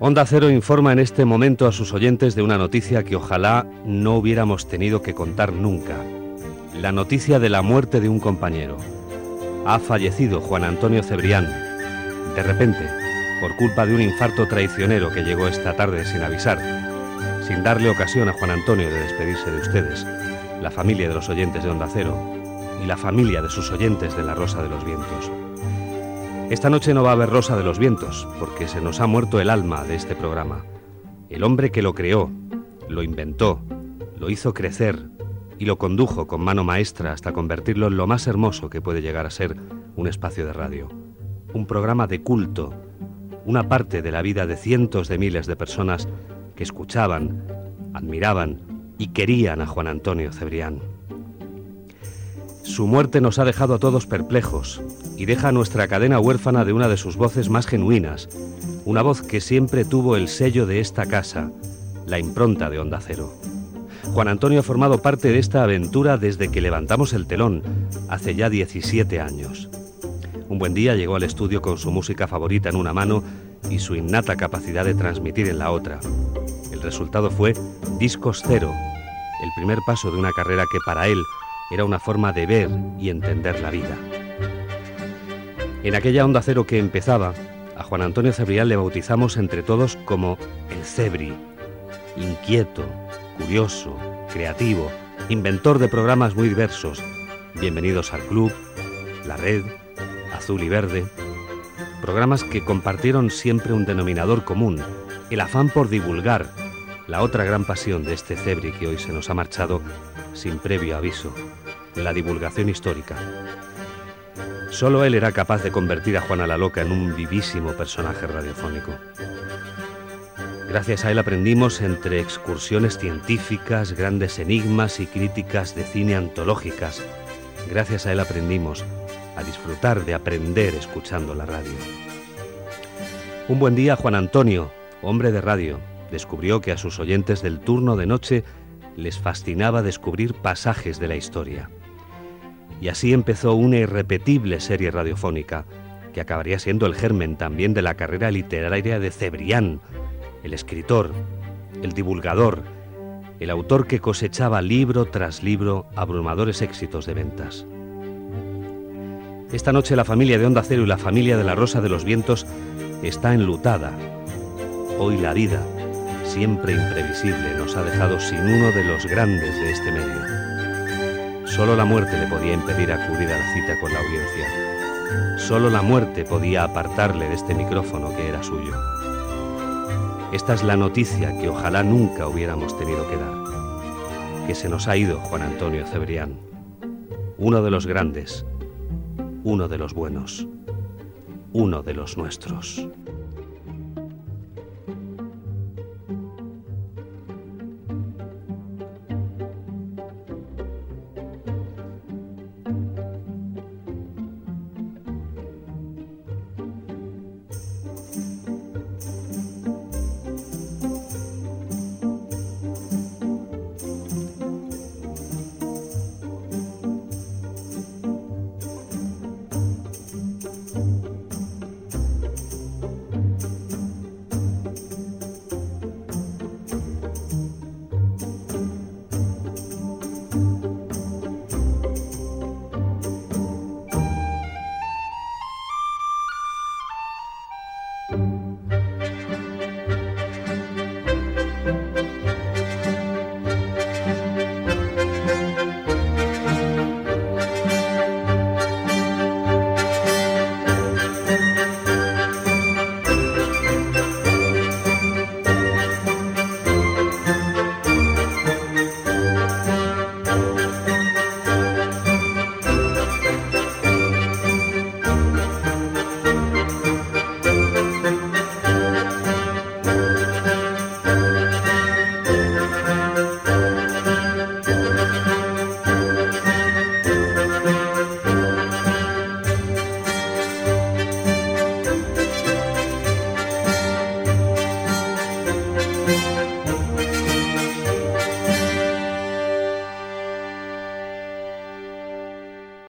Onda Cero informa en este momento a sus oyentes de una noticia que ojalá no hubiéramos tenido que contar nunca. La noticia de la muerte de un compañero. Ha fallecido Juan Antonio Cebrián. De repente, por culpa de un infarto traicionero que llegó esta tarde sin avisar, sin darle ocasión a Juan Antonio de despedirse de ustedes, la familia de los oyentes de Onda Cero y la familia de sus oyentes de La Rosa de los Vientos. Esta noche no va a haber Rosa de los Vientos, porque se nos ha muerto el alma de este programa. El hombre que lo creó, lo inventó, lo hizo crecer y lo condujo con mano maestra hasta convertirlo en lo más hermoso que puede llegar a ser un espacio de radio. Un programa de culto, una parte de la vida de cientos de miles de personas que escuchaban, admiraban y querían a Juan Antonio Cebrián. Su muerte nos ha dejado a todos perplejos y deja a nuestra cadena huérfana de una de sus voces más genuinas, una voz que siempre tuvo el sello de esta casa, la impronta de Onda Cero. Juan Antonio ha formado parte de esta aventura desde que levantamos el telón, hace ya 17 años. Un buen día llegó al estudio con su música favorita en una mano y su innata capacidad de transmitir en la otra. El resultado fue Discos Cero, el primer paso de una carrera que para él era una forma de ver y entender la vida. En aquella onda cero que empezaba, a Juan Antonio Cebrián le bautizamos entre todos como el Cebri, inquieto, curioso, creativo, inventor de programas muy diversos. Bienvenidos al club, la red, azul y verde. Programas que compartieron siempre un denominador común, el afán por divulgar, la otra gran pasión de este Cebri que hoy se nos ha marchado sin previo aviso, la divulgación histórica. Solo él era capaz de convertir a Juana la Loca en un vivísimo personaje radiofónico. Gracias a él aprendimos entre excursiones científicas, grandes enigmas y críticas de cine antológicas. Gracias a él aprendimos a disfrutar de aprender escuchando la radio. Un buen día Juan Antonio, hombre de radio, descubrió que a sus oyentes del turno de noche les fascinaba descubrir pasajes de la historia. Y así empezó una irrepetible serie radiofónica, que acabaría siendo el germen también de la carrera literaria de Cebrián, el escritor, el divulgador, el autor que cosechaba libro tras libro abrumadores éxitos de ventas. Esta noche la familia de Onda Cero y la familia de la Rosa de los Vientos está enlutada. Hoy la vida, siempre imprevisible, nos ha dejado sin uno de los grandes de este medio. Solo la muerte le podía impedir acudir a la cita con la audiencia. Solo la muerte podía apartarle de este micrófono que era suyo. Esta es la noticia que ojalá nunca hubiéramos tenido que dar. Que se nos ha ido Juan Antonio Cebrián, uno de los grandes, uno de los buenos, uno de los nuestros.